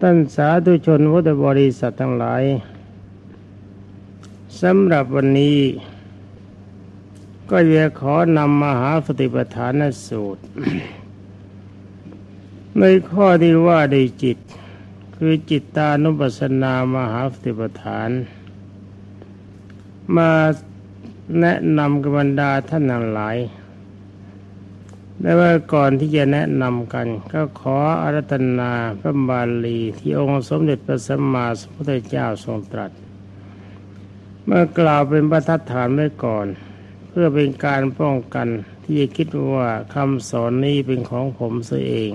ท่านสาธุชนพุทธบริษัททั้งหลายสำหรับวันนี้ ก็จะขอนำมหาสติปัฏฐานสูตร ในข้อที่ว่าในจิต คือจิตตานุปัสสนามหาสติปัฏฐาน มาแนะนำกับบรรดาท่านทั้งหลาย แต่ว่าก่อนที่จะแนะนำกัน ก็ขออารัตนาพระบาลีที่องค์สมเด็จพระสัมมาสัมพุทธเจ้าทรงตรัส เมื่อกล่าวเป็นประทัดฐานไว้ก่อน เพื่อเป็นการป้องกันที่จะคิดว่าคำสอนนี้เป็นของผมเสียเอง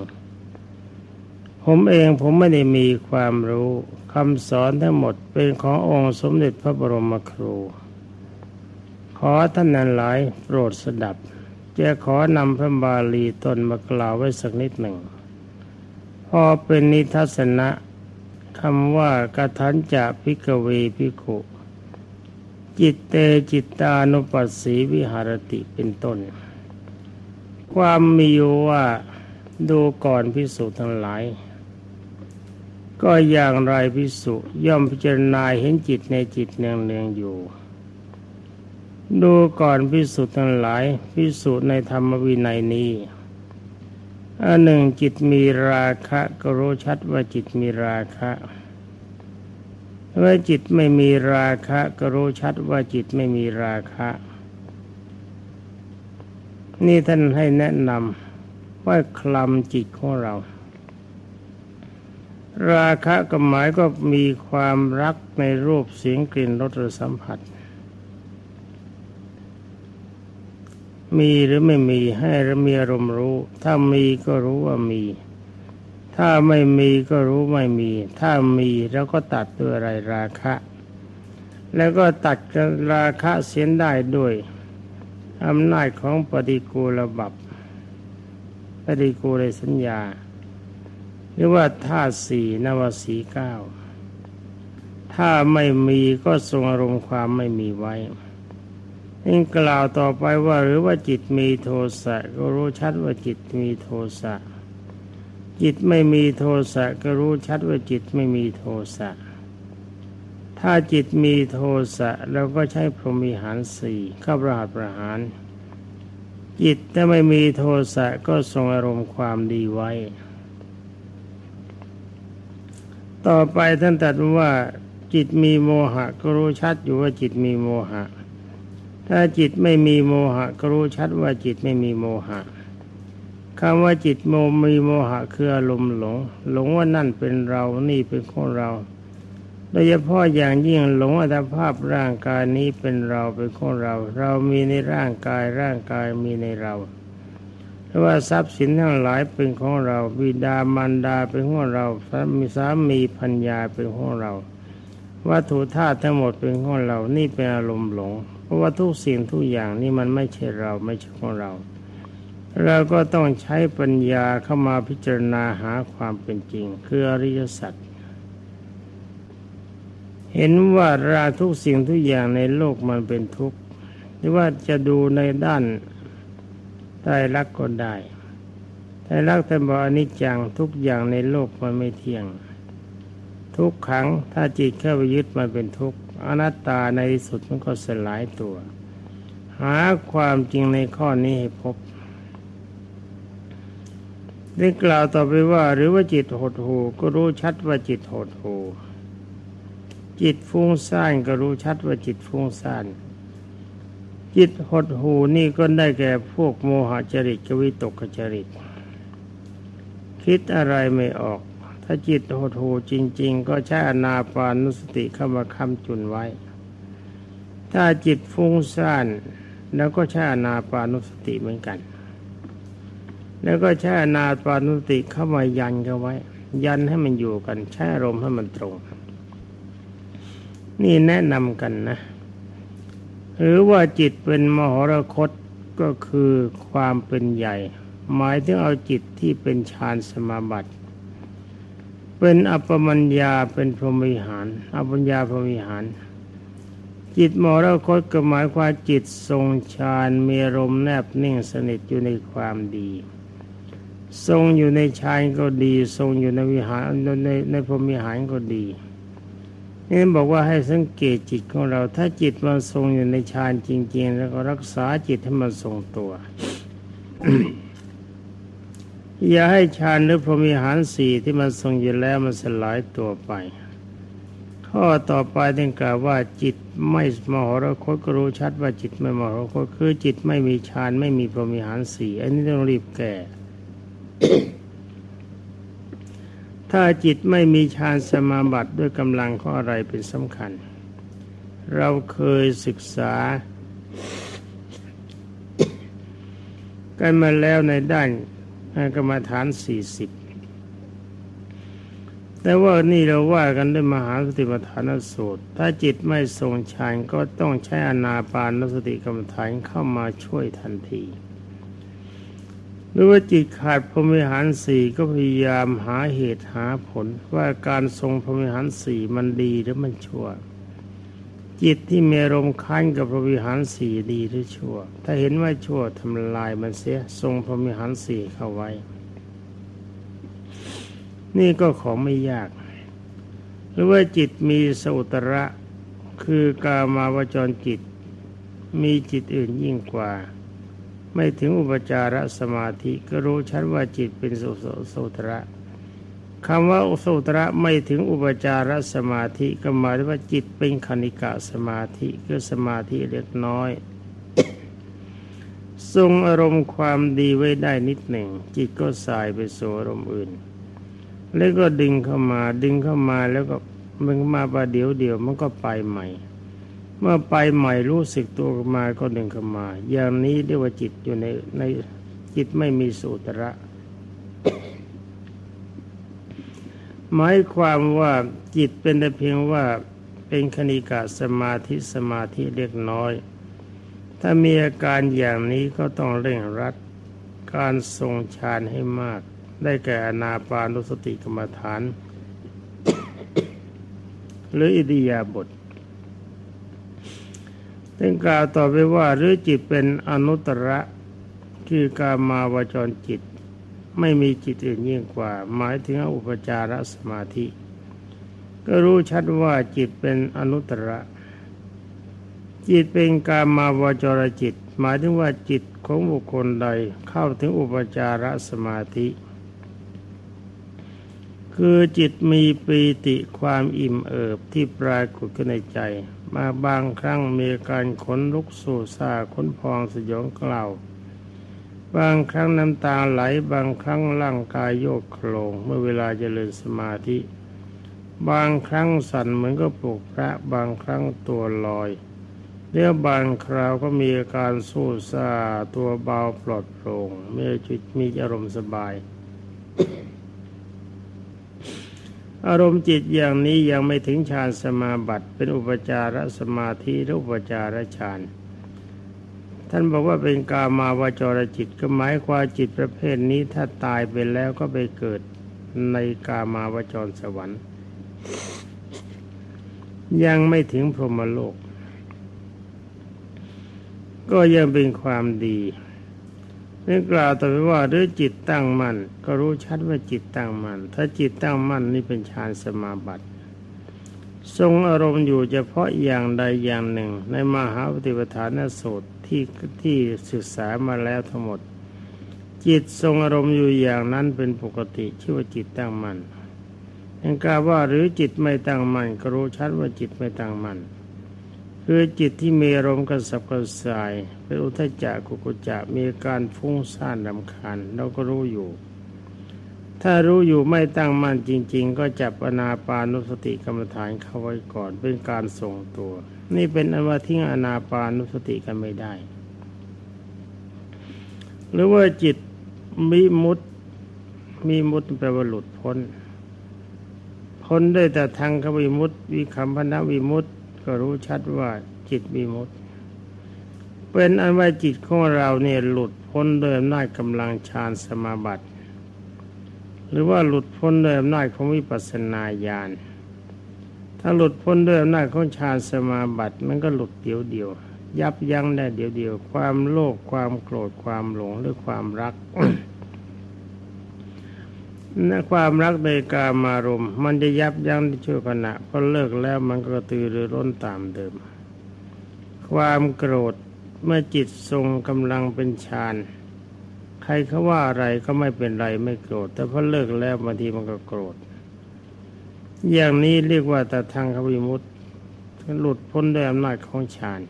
ผมเองผมไม่ได้มีความรู้คำสอนทั้งหมดเป็นขององค์สมเด็จพระบรมครู ขอท่านนั้นหลายโปรดสดับ จะขอนำพระบาลีตนมากล่าวไว้สักนิดหนึ่ง พอเป็นนิทัศนะคำว่ากะทันจะพิกเวพิขุจิตเตจิตตานุปัสสีวิหารติเป็นต้น ความมีอยู่ว่าดูก่อนพิสุทั้งหลาย ก็อย่างไรพิสุย่อมพิจารณาเห็นจิตในจิตเนืองเนืองอยู่ ดูก่อนพิสุทธ์ทั้งหลายพิสุในธรรมวินัยนี้อันหนึ่งจิตมีราคะก็รู้ชัดว่าจิตมีราคะเมื่อจิตไม่มีราคะก็รู้ชัดว่าจิตไม่มีราคะ นี่ท่านให้แนะนำว่าคลำจิตของเรา ราคะก็หมายก็มีความรักในรูปเสียงกลิ่นรสสัมผัส มีหรือไม่มีให้รมีอารมณ์รู้ ถ้ามีก็รู้ว่ามี ถ้าไม่มีก็รู้ไม่มี ถ้ามีแล้วก็ตัดด้วยอะไรราคะ แล้วก็ตัดราคะเสียนได้ด้วยอำนาจของปฏิกูลบับปฏิกูลสัญญา หรือว่าธาตุสี่นวสีเก้าถ้าไม่มีก็ทรงอารมณ์ความไม่มีไว้ ยิ่งกล่าวต่อไปว่าหรือว่าจิตมีโทสะก็รู้ชัดว่าจิตมีโทสะจิตไม่มีโทสะก็รู้ชัดว่าจิตไม่มีโทสะถ้าจิตมีโทสะเราก็ใช้พรหมิหารสี่ข้าประหัตประหาร จิตถ้าไม่มีโทสะก็ทรงอารมณ์ความดีไว้ ต่อไปท่านตรัสว่าจิตมีโมหะก็รู้ชัดอยู่ว่าจิตมีโมหะ ถ้าจิตไม่มีโมหะก็รู้ชัดว่าจิตไม่มีโมหะคำว่าจิตโมมีโมหะคืออารมณ์หลง หลงว่านั่นเป็นเรานี่เป็นของเรา โดยเฉพาะอย่างยิ่งหลงอัตภาพร่างกายนี้เป็นเราเป็นของเรา เรามีในร่างกายร่างกายมีในเราหรือว่าทรัพย์สินทั้งหลายเป็นของเราบิดามารดาเป็นของเราสามีสามีพัญญาเป็นของเราวัตถุธาตุทั้งหมดเป็นของเรานี่เป็นอารมณ์หลง ราะว่าทุกสิ่งทุกอย่างนี่มันไม่ใช่เราไม่ใช่ของเรา เราก็ต้องใช้ปัญญาเข้ามาพิจารณาหาความเป็นจริง คืออริยสัจเห็นว่าราทุกสิ่งทุกอย่างในโลกมันเป็นทุกข์หรือว่าจะดูในด้านใต้รักก็ได้ใต้รักแต่บอกอนิจจังทุกอย่างในโลกมันไม่เที่ยง ทุกขังถ้าจิตเข้าไปยึดมันเป็นทุกข์ อนัตตาในสุดมันก็สลายตัว หาความจริงในข้อนี้ให้พบได้กล่าวต่อไปว่า หรือว่าจิตหดหูก็รู้ชัดว่าจิตหดหูจิตฟุ้งซ่านก็รู้ชัดว่าจิตฟุ้งซ่านจิตหดหูนี่ก็ได้แก่พวกโมหจริตกวิตกจริต คิดอะไรไม่ออก ถ้าจิตโหดหูจริง ๆ ก็ใช้อนาปานุสติเข้ามาค้ำจุนไว้ ถ้าจิตฟุ้งซ่านแล้วก็ใช้อนาปานุสติเหมือนกัน แล้วก็ใช้อนาปานุสติเข้ามายันกันไว้ ยันให้มันอยู่กันใช้อารมณ์ให้มันตรง นี่แนะนำกันนะ หรือว่าจิตเป็นมหรคตก็คือความเป็นใหญ่ หมายถึงเอาจิตที่เป็นฌานสมาบัติ เป็นอัปมัญญาเป็นพรหมิหาร อัปมัญญาพรหมิหาร จิตมรคตก็หมายความจิตทรงฌานมีอารมแนบนิ่งสนิทอยู่ในความดี ทรงอยู่ในฌานก็ดี ทรงอยู่ในวิหารในในพรหมิหารก็ดีนี่บอกว่าให้สังเกตจิตของเรา ถ้าจิตมันทรงอยู่ในฌานจริง ๆ แล้วก็รักษาจิตให้มันทรงตัว อย่าให้ฌานหรือพรหมวิหารสี่ที่มันทรงอยู่แล้วมันสลายตัวไป ข้อต่อไปถึงกล่าวว่าจิตไม่มหรคตก็รู้ชัดว่าจิตไม่มหรคตคือจิตไม่มีฌานไม่มีพรหมวิหารสี่อันนี้ต้องรีบแก้ถ้าจิตไม่มีฌานสมาบัติด้วยกำลังข้ออะไรเป็นสำคัญ เราเคยศึกษากันมาแล้วในด้าน กรรมฐานสี่สิบแต่ว่านี่เราว่ากันด้วยมหาสติปัฏฐานสูตร ถ้าจิตไม่ทรงฌานก็ต้องใช้อนาปานสติกรรมฐานเข้ามาช่วยทันทีหรือว่าจิตขาดพรหมิหารสี่ก็พยายามหาเหตุหาผลว่าการทรงพรหมิหารสี่มันดีหรือมันชั่ว จิตที่มีรมค้านกับพรหมิหารสี่ดีหรือชั่ว ถ้าเห็นว่าชั่วทำลายมันเสียทรงพรหมิหารสี่เข้าไว้ นี่ก็ของไม่ยาก หรือว่าจิตมีสุตระคือกามาวจรจิต มีจิตอื่นยิ่งกว่า ไม่ถึงอุปจารสมาธิก็รู้ชัดว่าจิตเป็นสุโสตระ คำว่าโสตระไม่ถึงอุปจารสมาธิก็หมายถึงว่าจิตเป็นคณิกะสมาธิคือสมาธิเล็กน้อย ทรงอารมณ์ความดีไว้ได้นิดหนึ่ง จิตก็สายไปสู่อารมณ์อื่น แล้วก็ดึงเข้ามาดึงเข้ามาแล้วก็มันมาประเดี๋ยวเดียวมันก็ไปใหม่ เมื่อไปใหม่รู้สึกตัวมาก็ดึงเข้ามา อย่างนี้เรียกว่าจิตอยู่ในในจิตไม่มีสูตระ หมายความว่าจิตเป็นแต่เพียงว่าเป็นคณิกาสมาธิสมาธิเล็กน้อย ถ้ามีอาการอย่างนี้ก็ต้องเร่งรัดการทรงฌานให้มาก ได้แก่อนาปานุสติกรรมฐาน หรืออิดิยาบทถึงกล่าวต่อไปว่าหรือจิตเป็นอนุตระคือการมาวจรจิต ไม่มีจิตอื่นยิ่งกว่า หมายถึงอุปจารสมาธิ ก็รู้ชัดว่าจิตเป็นอนุตระจิตเป็นกามาวจรจิต หมายถึงว่าจิตของบุคคลใดเข้าถึงอุปจารสมาธิ คือจิตมีปีติความอิ่มเอิบที่ปรากฏขึ้นในใจ มาบางครั้งมีการขนลุกสู่ซาขนพองสยองกล่าว บางครั้งน้ำตาไหลบางครั้งร่างกายโยกโคลงเมื่อเวลาเจริญสมาธิ บางครั้งสั่นเหมือนก็ปลุกพระบางครั้งตัวลอยเรียบางคราวก็มีอาการสู้ซาตัวเบาปลอดโปร่งมีจิตมีอารมณ์สบาย อารมณ์จิตอย่างนี้ยังไม่ถึงฌานสมาบัติเป็นอุปจารสมาธิหรืออุปจารฌาน ท่านบอกว่าเป็นกามาวจรจิตก็หมายความจิตประเภทนี้ถ้าตายไปแล้วก็ไปเกิดในกามาวจรสวรรค์ ยังไม่ถึงพรหมโลก ก็ยังเป็นความดีนี่กล่าวต่อไปว่าหรือจิตตั้งมั่นก็รู้ชัดว่าจิตตั้งมั่นถ้าจิตตั้งมั่นนี่เป็นฌานสมาบัติ ทรงอารมณ์อยู่เฉพาะอย่างใดอย่างหนึ่ง ในมหาปฏิปทานสูตร ที่ที่ศึกษามาแล้วทั้งหมด จิตทรงอารมณ์อยู่อย่างนั้นเป็นปกติชื่อว่าจิตตั้งมั่นยังกล่าวว่าหรือจิตไม่ตั้งมั่นก็รู้ชัดว่าจิตไม่ตั้งมั่นคือจิตที่มีอารมณ์กระสับกระส่ายเป็นอุทจักกุกุจักมีการฟุ้งซ่านลำคาญเราก็รู้อยู่ ถ้ารู้อยู่ไม่ตั้งมั่นจริง ๆ ก็จับอนาปานุสติกรรมฐานเข้าไว้ก่อนเป็นการทรงตัว นี่เป็นอวาทิ้งอนาปานุสติกันไม่ได้ หรือว่าจิตมีมุตมีมุตแปลว่าหลุดพ้น พ้นได้แต่ทางขวิมุตวิคัมพนาวิมุตก็รู้ชัดว่าจิตมีมุดเป็นอันว่าจิตของเราเนี่ยหลุดพ้นโดยอำนาจกำลังฌานสมาบัติ หรือว่าหลุดพ้นโดยอำนาจของวิปัสสนาญาณถ้าหลุดพ้นด้วยอำนาจของฌานสมาบัติมันก็หลุดเดียวเดียว ยับยั้งได้เดียวเดียว ความโลภความโกรธความหลงหรือความรักนความรักในกามารมณ์มันจะยับยั้งในชั่วขณะพอเลิกแล้วมันก็ตือรือร้นตามเดิม ความโกรธเมื่อจิตทรงกำลังเป็นฌาน รเขาว่าอะไรก็ไม่เป็นไรไม่โกรธ แต่พอเลิกแล้วบางทีมันก็โกรธ อย่างนี้เรียกว่าแต่ทางขวิมุตหลุดพ้นด้วยอำนาจของฌาน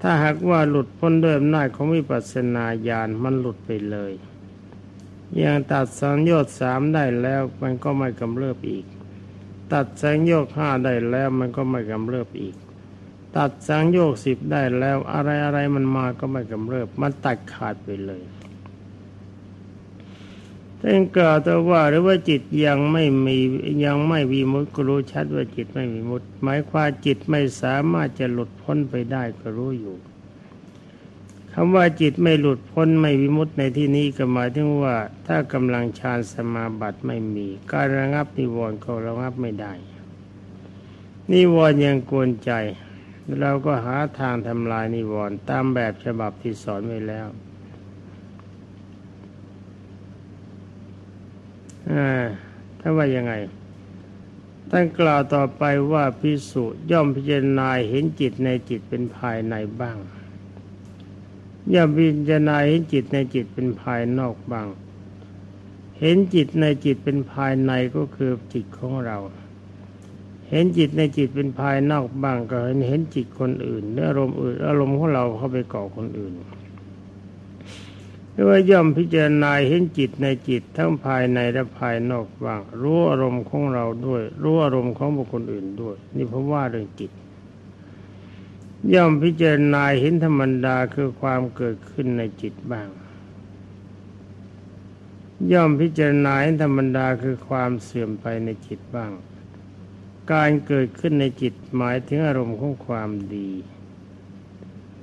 ถ้าหากว่าหลุดพ้นด้วยอำนาจของวิปัสสนาญาณมันหลุดไปเลยอย่างตัดสังโยชน์สามได้แล้วมันก็ไม่กำเริบอีก ตัดสังโยชน์ห้าได้แล้วมันก็ไม่กำเริบอีก ตัดสังโยชน์สิบได้แล้วอะไรอะไรมันมาก็ไม่กำเริบ มันตัดขาดไปเลย ท่านกล่าวแต่ว่าหรือว่าจิตยังไม่มียังไม่มีมุตก็รู้ชัดว่าจิตไม่มีมุตหมายความจิตไม่สามารถจะหลุดพ้นไปได้ก็รู้อยู่คำว่าจิตไม่หลุดพ้นไม่วิมุตในที่นี้ก็หมายถึงว่า ถ้ากำลังฌานสมาบัติไม่มี การระงับนิวรณ์ก็ระงับไม่ได้นิวรณ์ยังกวนใจ เราก็หาทางทำลายนิวรณ์ตามแบบฉบับที่สอนไว้แล้ว ถ้าว่ายังไงท่านกล่าวต่อไปว่าพิสุย่อมพิจารณาเห็นจิตในจิตเป็นภายในบ้าง ย่อมพิจารณาเห็นจิตในจิตเป็นภายนอกบ้าง เห็นจิตในจิตเป็นภายในก็คือจิตของเรา เห็นจิตในจิตเป็นภายนอกบ้างก็เห็นเห็นจิตคนอื่นอารมณ์อื่นอารมณ์ของเราเข้าไปก่อคนอื่น รือว่าย่อมพิจารณาเห็นจิตในจิตทั้งภายในและภายนอกบ้างรู้อารมณ์ของเราด้วย รู้อารมณ์ของบุคคลอื่นด้วย นี่ผมว่าเรื่องจิต ย่อมพิจารณาเห็นธรรมดาคือความเกิดขึ้นในจิตบ้าง ย่อมพิจารณาเห็นธรรมดาคือความเสื่อมไปในจิตบ้าง การเกิดขึ้นในจิตหมายถึงอารมณ์ของความดี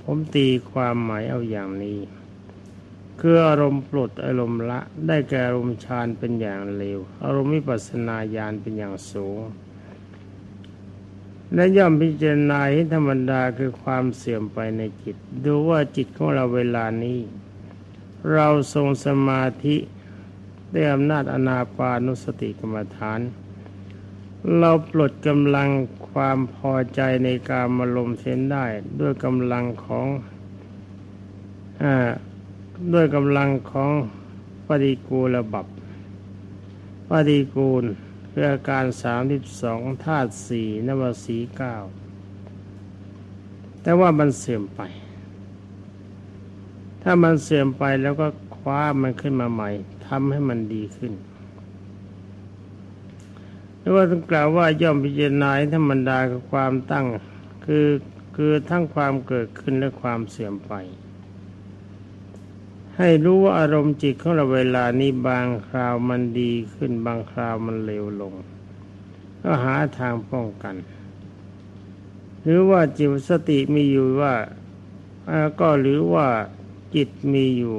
ผมตีความหมายเอาอย่างนี้ คืออารมณ์ปลดอารมณ์ละได้แก่อารมณ์ฌานเป็นอย่างเลวอารมณ์วิปัสนาญาณเป็นอย่างสูง และย่อมพิจารณาให้ธรรมดาคือความเสื่อมไปในจิต ดูว่าจิตของเราเวลานี้ เราทรงสมาธิด้วยอำนาจอนาปานุสติกรรมฐาน เราปลดกำลังความพอใจในการมาลมเส้นได้ด้วยกำลังของอ่า ด้วยกำลังของปฏิกูลบับปฏิกูลคืออการสามสิบสองธาตุสี่นวสีเก้าแต่ว่ามันเสื่อมไป ถ้ามันเสื่อมไปแล้วก็คว้ามันขึ้นมาใหม่ทำให้มันดีขึ้นหรือว่าต้องกล่าวว่าย่อมพิจารณาธรรมดากับความตั้ง คือคือทั้งความเกิดขึ้นและความเสื่อมไป ให้รู้ว่าอารมณ์จิตของเราเวลานี้บางคราวมันดีขึ้นบางคราวมันเลวลง ก็หาทางป้องกัน หรือว่าจิตสติมีอยู่ว่าก็หรือว่าจิตมีอยู่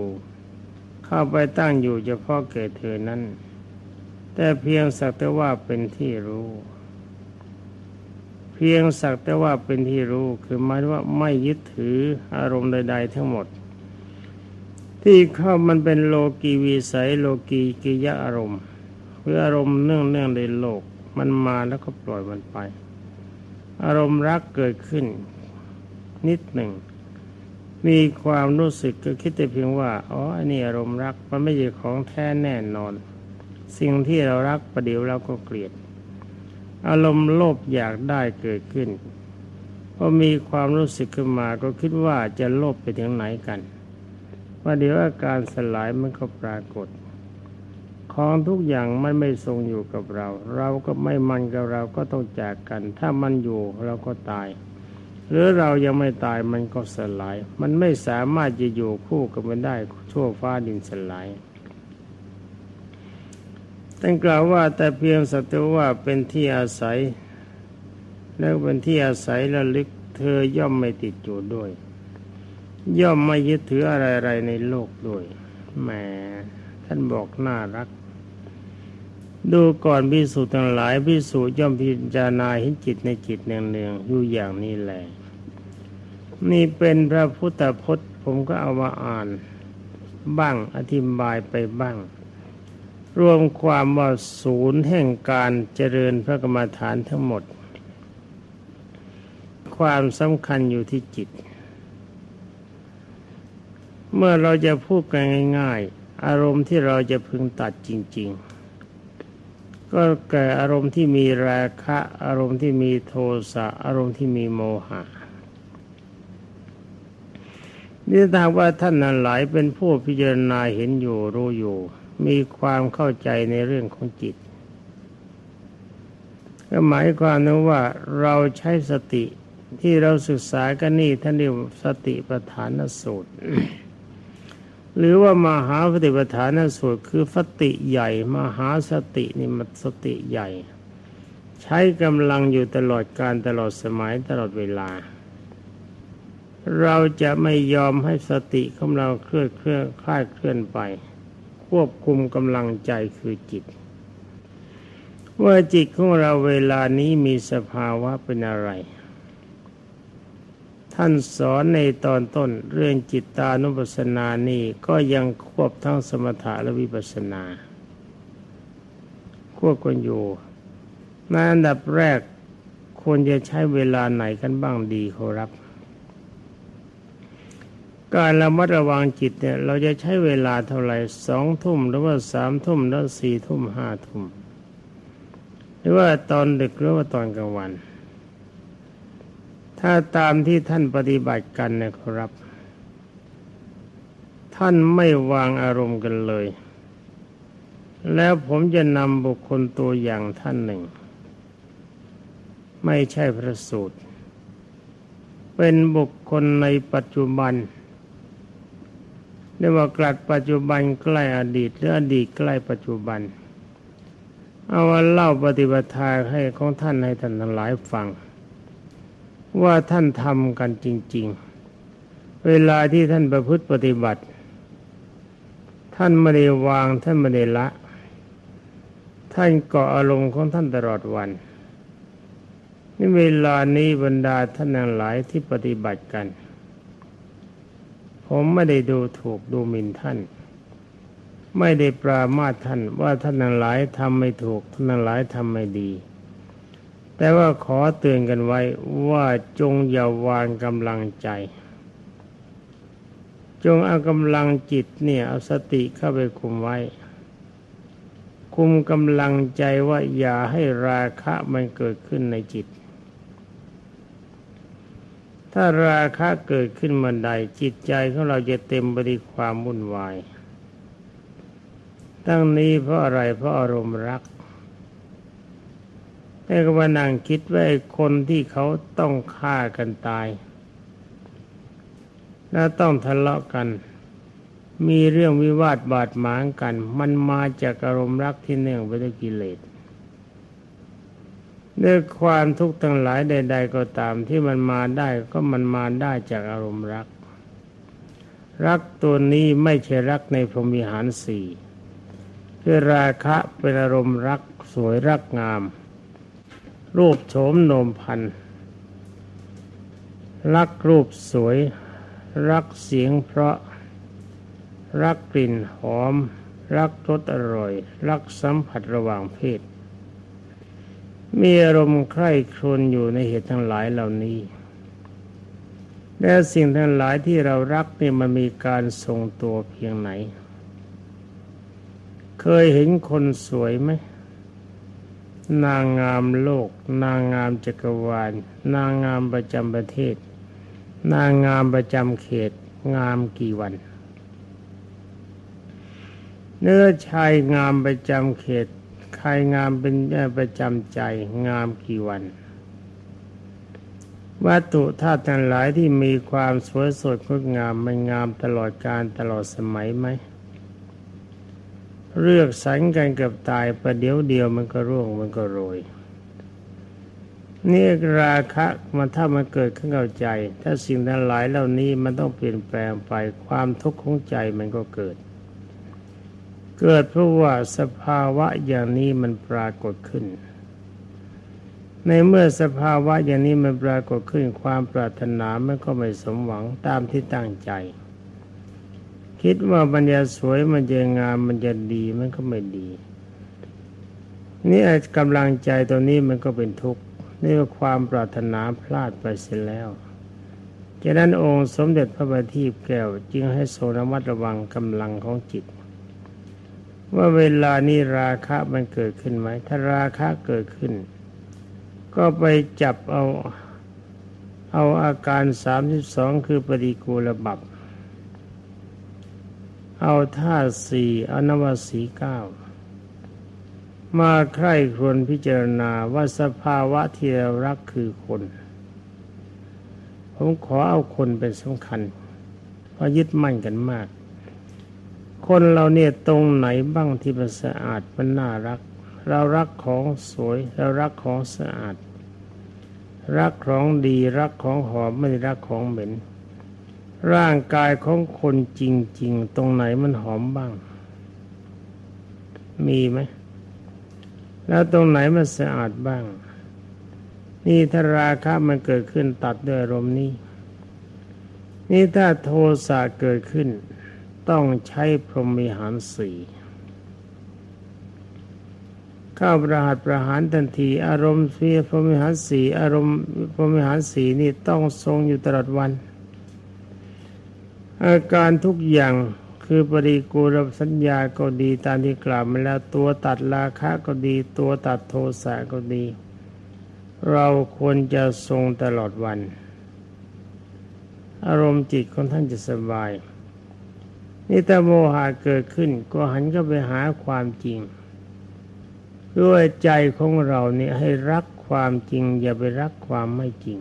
เข้าไปตั้งอยู่เฉพาะเกิดเธอนั้น แต่เพียงสักแต่ว่าเป็นที่รู้ เพียงสักแต่ว่าเป็นที่รู้คือหมายว่าไม่ยึดถืออารมณ์ใด ๆ ทั้งหมด ที่เข้ามันเป็นโลกีวิสัยโลกีกิยะอารมณ์คืออารมณ์เนื่องเนื่องในโลกมันมาแล้วก็ปล่อยมันไป อารมณ์รักเกิดขึ้น นิดหนึ่ง มีความรู้สึกก็คิดแต่เพียงว่าอ๋ออันนี้อารมณ์รักมันไม่ใช่ของแท้แน่นอน สิ่งที่เรารักประเดี๋ยวเราก็เกลียด อารมณ์โลภอยากได้เกิดขึ้นพอมีความรู้สึกขึ้นมาก็คิดว่าจะโลภไปถึงไหนกัน ว่าเดี๋ยวอาการสลายมันก็ปรากฏ ของทุกอย่างมันไม่ทรงอยู่กับเรา เราก็ไม่มันกับเราก็ต้องจากกัน ถ้ามันอยู่เราก็ตาย หรือเรายังไม่ตายมันก็สลาย มันไม่สามารถจะอยู่คู่กับมันได้ชั่วฟ้าดินสลายตั้งกล่าวว่าแต่เพียงสัตว์ว่าเป็นที่อาศัย แล้วเป็นที่อาศัยระลึกเธอย่อมไม่ติดอยู่ด้วย ย่อมไม่ยึดถืออะไรๆในโลกด้วยแหมท่านบอกน่ารัก ดูก่อนพิสูจน์ทั้งหลายพิสูจน์ย่อมพิจารณาเห็นจิตในจิตเนืองๆอยู่อย่างนี้แหละนี่เป็นพระพุทธพจน์ ผมก็เอามาอ่าน บ้างอธิบายไปบ้าง รวมความว่าศูนย์แห่งการเจริญพระกรรมฐานทั้งหมด ความสำคัญอยู่ที่จิต เมื่อเราจะพูดกันง่าย ๆ อารมณ์ที่เราจะพึงตัดจริง ๆ ก็แก่อารมณ์ที่มีราคะ อารมณ์ที่มีโทสะอารมณ์ที่มีโมหะนี่ถ้าว่าท่านนั้นหลายเป็นผู้พิจารณาเห็นอยู่รู้อยู่ มีความเข้าใจในเรื่องของจิต ก็หมายความนึงว่าเราใช้สติที่เราศึกษากันนี่ท่านเรียกสติปัฏฐานสูตร หรือว่ามหาปฏิปทานสูตรคือสติใหญ่ มหาสตินี่มันสติใหญ่ ใช้กำลังอยู่ตลอดการตลอดสมัยตลอดเวลา เราจะไม่ยอมให้สติของเราเคลื่อนเคลื่อนคลายเคลื่อนไป ควบคุมกำลังใจคือจิต ว่าจิตของเราเวลานี้มีสภาวะเป็นอะไร ท่านสอนในตอนต้นเรื่องจิตตานุปัสสนานี่ก็ยังควบทั้งสมถะและวิปัสสนา ควบกันอยู่ในอันดับแรกควรจะใช้เวลาไหนกันบ้างดีครับ การระมัดระวังจิตเนี่ย เราจะใช้เวลาเท่าไหร่สองทุ่มหรือว่าสามทุ่มหรือสี่ทุ่มห้าทุ่มหรือว่าตอนดึกหรือว่าตอนกลางวัน ถ้าตามที่ท่านปฏิบัติกันนะครับ ท่านไม่วางอารมณ์กันเลย แล้วผมจะนำบุคคลตัวอย่างท่านหนึ่ง ไม่ใช่พระสูตร เป็นบุคคลในปัจจุบันเรียกว่ากลัดปัจจุบันใกล้อดีตหรืออดีตใกล้ปัจจุบัน เอาว่าเล่าปฏิบัติทาให้ของท่านให้ท่านทั้งหลายฟัง ว่าท่านทำกันจริง ๆ เวลาที่ท่านประพฤติปฏิบัติ ท่านไม่ได้วางท่านไม่ได้ละ ท่านเกาะอารมณ์ของท่านตลอดวันนี่เวลานี้บรรดาท่านนังหลายที่ปฏิบัติกัน ผมไม่ได้ดูถูกดูหมิ่นท่าน ไม่ได้ปรามาทท่านว่าท่านนั้นหลายทำไม่ถูกท่านนั้นหลายทำไม่ดี แต่ว่าขอเตือนกันไว้ว่าจงอย่าวางกำลังใจ จงเอากำลังจิตเนี่ยเอาสติเข้าไปคุมไว้ คุมกำลังใจว่าอย่าให้ราคะมันเกิดขึ้นในจิต ถ้าราคะเกิดขึ้นมาใดจิตใจของเราจะเต็มไปด้วยความวุ่นวาย ตั้งนี้เพราะอะไรเพราะอารมณ์รัก แต่ก็มานั่งคิดว่าคนที่เขาต้องฆ่ากันตาย แล้วต้องทะเลาะกัน มีเรื่องวิวาทบาดหมางกัน มันมาจากอารมณ์รักที่เนื่องไปด้วยกิเลสด้วยความทุกข์ทั้งหลายใด ๆ ก็ตามที่มันมาได้ก็มันมาได้จากอารมณ์รัก รักตัวนี้ไม่ใช่รักในพรหมิหารสี่คือราคะเป็นอารมณ์รักสวยรักงาม รูปโฉมโนมพัน รักรูปสวย รักเสียงเพราะ รักกลิ่นหอม รักรสอร่อย รักสัมผัสระหว่างเพศ มีอารมณ์ใคร่ครวญอยู่ในเหตุทั้งหลายเหล่านี้ และสิ่งทั้งหลายที่เรารักเนี่ยมันมีการทรงตัวเพียงไหน เคยเห็นคนสวยไหม นางงามโลก นางงามจักรวาล นางงามประจำประเทศ นางงามประจำเขต งามกี่วัน เนื้อชายงามประจำเขตใครงามเป็นประจำใจงามกี่วัน วัตถุธาตุทั้งหลายที่มีความสวยสดงดงามมันงามตลอดการตลอดสมัยไหม เลือกสังกันกับตายประเดี๋ยวเดียวมันก็ร่วงมันก็โรยนี่ราคะมันถ้ามันเกิดขึ้นเข้าใจ ถ้าสิ่งทั้งหลายเหล่านี้มันต้องเปลี่ยนแปลงไปความทุกข์ของใจมันก็เกิด เกิดเพราะว่าสภาวะอย่างนี้มันปรากฏขึ้น ในเมื่อสภาวะอย่างนี้มันปรากฏขึ้นความปรารถนามันก็ไม่สมหวังตามที่ตั้งใจ คิดว่ามันจะสวยมันจะงามมันจะดีมันก็ไม่ดี นี่กำลังใจตัวนี้มันก็เป็นทุกข์นี่ว่าความปรารถนาพลาดไปเสียแล้วจากนั้นองค์สมเด็จพระบัณฑิตแก้วจึงให้โสนมัตระวังกำลังของจิต ว่าเวลานี้ราคะมันเกิดขึ้นไหม ถ้าราคะเกิดขึ้น ก็ไปจับเอาเอาอาการสามสิบสองคือปฏิกูลบับ เอาท่าสี่อนวสีเก้ามาใคร่ครวญพิจารณาว่าสภาวะที่เรารักคือคน ผมขอเอาคนเป็นสำคัญ เพราะยึดมั่นกันมาก คนเราเนี่ยตรงไหนบ้างที่มันสะอาดมันน่ารัก เรารักของสวย เรารักของสะอาด รักของดีรักของหอมไม่รักของเหม็น ร่างกายของคนจริง ๆ ตรงไหนมันหอมบ้าง มีไหม แล้วตรงไหนมันสะอาดบ้าง นี่ถ้าราคะมันเกิดขึ้นตัดด้วยรมนี้ นี่ถ้าโทสะเกิดขึ้น ต้องใช้พรหมิหารสี่ข้าประหัตประหารทันที อารมณ์เพียพรหมิหารสีอารมณ์พรหมิหารสีนี่ต้องทรงอยู่ตลอดวัน อาการทุกอย่างคือปริกูลสัญญาก็ดีตามที่กล่าวมาแล้วตัวตัดราคะก็ดี ตัวตัดโทสะก็ดี เราควรจะทรงตลอดวัน อารมณ์จิตของท่านจะสบายนี่แต่โมหะเกิดขึ้นก็หันก็ไปหาความจริงด้วยใจของเราเนี่ยให้รักความจริง อย่าไปรักความไม่จริง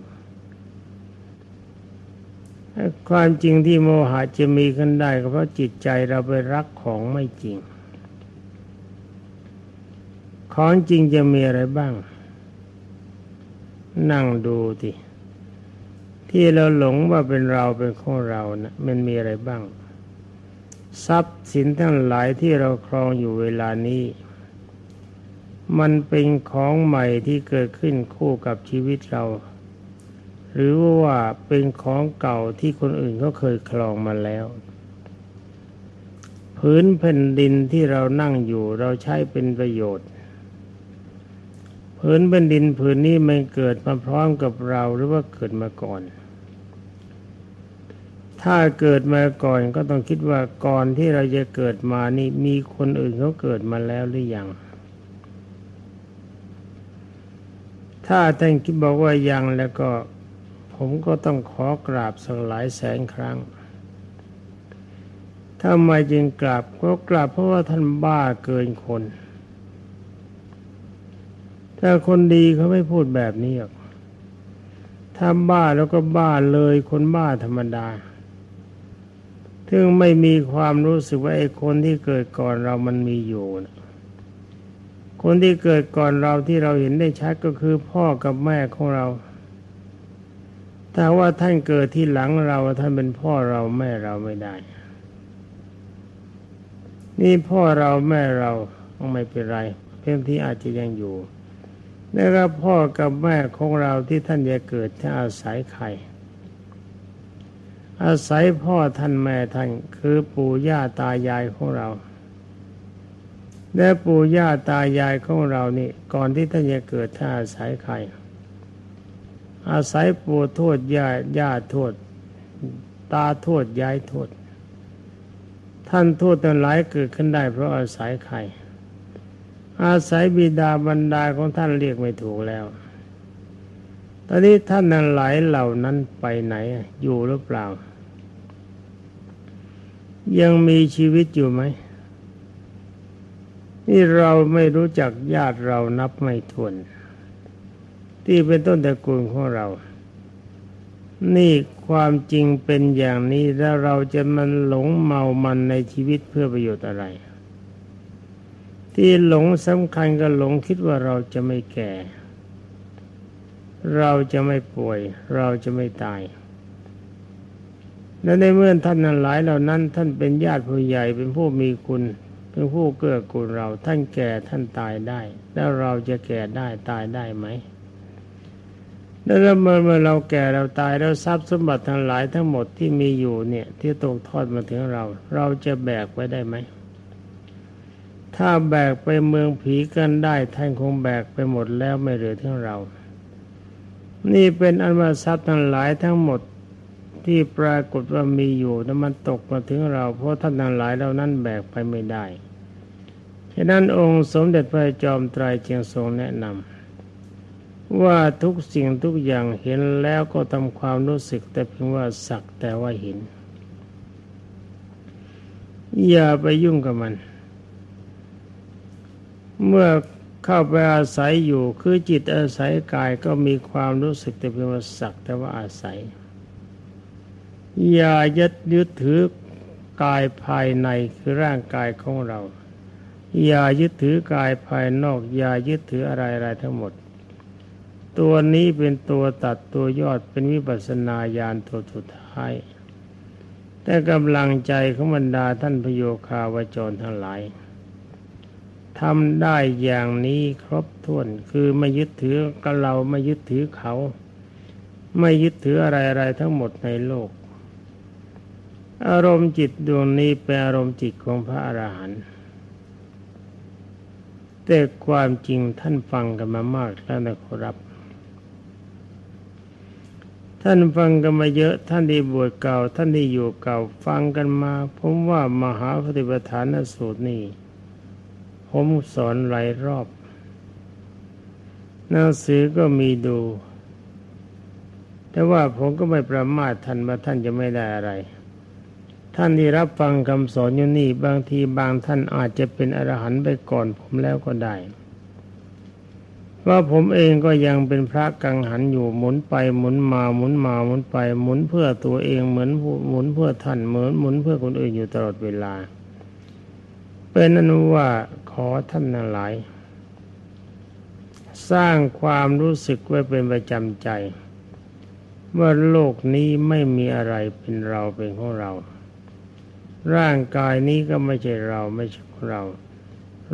ความจริงที่โมหะจะมีขึ้นได้ก็เพราะจิตใจเราไปรักของไม่จริง ของจริงจะมีอะไรบ้าง นั่งดูทีที่เราหลงว่าเป็นเราเป็นของเรานะมันมีอะไรบ้าง ทรัพย์สินทั้งหลายที่เราครองอยู่เวลานี้ มันเป็นของใหม่ที่เกิดขึ้นคู่กับชีวิตเรา หรือว่าเป็นของเก่าที่คนอื่นเขาเคยครองมาแล้ว พื้นแผ่นดินที่เรานั่งอยู่เราใช้เป็นประโยชน์พื้นแผ่นดินพื้นนี้มันเกิดมาพร้อมกับเราหรือว่าเกิดมาก่อน ถ้าเกิดมาก่อนก็ต้องคิดว่าก่อนที่เราจะเกิดมานี่มีคนอื่นเขาเกิดมาแล้วหรือยัง ถ้าท่านคิดบอกว่ายังแล้วก็ ผมก็ต้องขอกราบสักหลายแสนครั้งถ้ามาจึงกราบก็กราบเพราะว่าท่านบ้าเกินคน ถ้าคนดีเขาไม่พูดแบบนี้หรอกถ้าบ้าแล้วก็บ้าเลยคนบ้าธรรมดาถึงไม่มีความรู้สึกว่าไอ้คนที่เกิดก่อนเรามันมีอยู่นะคนที่เกิดก่อนเราที่เราเห็นได้ชัดก็คือพ่อกับแม่ของเรา ถ้าว่าท่านเกิดที่หลังเราท่านเป็นพ่อเราแม่เราไม่ได้ นี่พ่อเราแม่เราไม่เป็นไร เพียงที่อาจจะยังอยู่แล้วก็พ่อกับแม่ของเราที่ท่านจะเกิดท่าอาศัยใคร อาศัยพ่อท่านแม่ท่านคือปู่ย่าตายายของเรา และปู่ย่าตายายของเรานี่ ก่อนที่ท่านจะเกิดท่าอาศัยใคร อาศัยปู่โทษย่าย่าโทษ ตาโทษยายโทษ ท่านโทษทั้งหลายเกิดขึ้นได้เพราะอาศัยใคร อาศัยบิดาบรรดาของท่านเรียกไม่ถูกแล้ว ตอนนี้ท่านนั้นหลายเหล่านั้นไปไหนอยู่หรือเปล่า ยังมีชีวิตอยู่ไหมนี่เราไม่รู้จักญาติเรานับไม่ถ้วน ที่เป็นต้นตระกูลของเรา นี่ความจริงเป็นอย่างนี้แล้วเราจะมันหลงเมามันในชีวิตเพื่อประโยชน์อะไร ที่หลงสำคัญก็หลงคิดว่าเราจะไม่แก่ เราจะไม่ป่วย เราจะไม่ตายและในเมื่อท่านนั้นหลายเหล่านั้น ท่านเป็นญาติผู้ใหญ่เป็นผู้มีคุณ เป็นผู้เกื้อกูลเราท่านแก่ท่านตายได้ แล้วเราจะแก่ได้ตายได้ไหม แล้วเมื่อเมื่อเราแก่เราตายแล้วทรัพย์สมบัติทั้งหลายทั้งหมดที่มีอยู่เนี่ย ที่ตกทอดมาถึงเรา เราจะแบกไว้ได้ไหม ถ้าแบกไปเมืองผีกันได้ท่านคงแบกไปหมดแล้วไม่เหลือทั้งเรา นี่เป็นอันว่าทรัพย์ทั้งหลายทั้งหมดที่ปรากฏว่ามีอยู่นั้นมันตกมาถึงเรา เพราะท่านทั้งหลายเหล่านั้นแบกไปไม่ได้ฉะนั้นองค์สมเด็จพระจอมไตรจึงทรงแนะนำ ว่าทุกสิ่งทุกอย่างเห็นแล้วก็ทำความรู้สึกแต่เพียงว่าสักแต่ว่าเห็น อย่าไปยุ่งกับมัน เมื่อเข้าไปอาศัยอยู่คือจิตอาศัยกายก็มีความรู้สึกแต่เพียงว่าสักแต่ว่าอาศัย อย่ายึดยึดถือกายภายในคือร่างกายของเรา อย่ายึดถือกายภายนอก อย่ายึดถืออะไรอะไรทั้งหมด ตัวนี้เป็นตัวตัดตัวยอดเป็นวิปัสสนาญาณตัวสุดท้าย แต่กำลังใจของบรรดาท่านพโยคาวจรทั้งหลายทำได้อย่างนี้ครบถ้วนคือไม่ยึดถือกับเราไม่ยึดถือเขา ไม่ยึดถืออะไรอะไรทั้งหมดในโลก อารมณ์จิตดวงนี้เป็นอารมณ์จิตของพระอรหันต์แต่ความจริงท่านฟังกันมามากแล้วนะครับ ท่านฟังกันมาเยอะท่านที่บวชเก่า ท่านที่อยู่เก่าฟังกันมา ผมว่ามหาปฏิปทานสูตรนี้ผมสอนหลายรอบ หนังสือก็มีดู แต่ว่าผมก็ไม่ประมาทท่านว่าท่านจะไม่ได้อะไร ท่านที่รับฟังคำสอนอยู่นี่ บางทีบางท่านอาจจะเป็นอรหันต์ไปก่อนผมแล้วก็ได้ ว่าผมเองก็ยังเป็นพระกังหันอยู่หมุนไปหมุนมาหมุนมาหมุนไปหมุนเพื่อตัวเองเหมือนหมุนเพื่อท่านเหมือนหมุนเพื่อคนอื่นอยู่ตลอดเวลา เป็นอนุว่าขอท่านทั้งหลาย สร้างความรู้สึกไว้เป็นประจำใจ ว่าโลกนี้ไม่มีอะไรเป็นเราเป็นของเรา ร่างกายนี้ก็ไม่ใช่เราไม่ใช่ของเรา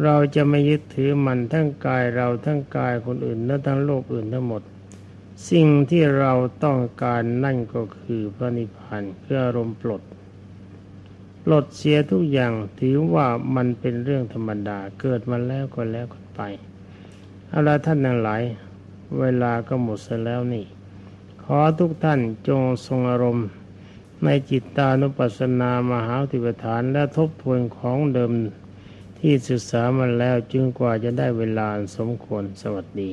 เราจะไม่ยึดถือมันทั้งกายเราทั้งกายคนอื่นและทั้งโลกอื่นทั้งหมด สิ่งที่เราต้องการนั่นก็คือพระนิพพานคืออารมณ์ปลดปลดเสียทุกอย่างถือว่ามันเป็นเรื่องธรรมดาเกิดมาแล้วก็แล้วกันไปเอาละท่านทั้งหลาย เวลาก็หมดเสียแล้วนี่ ขอทุกท่านจงทรงอารมณ์ ในจิตตานุปัสสนามหาธิปฐานและทบทวนของเดิม ที่ศึกษามาแล้วจึงกว่าจะได้เวลาสมควรสวัสดี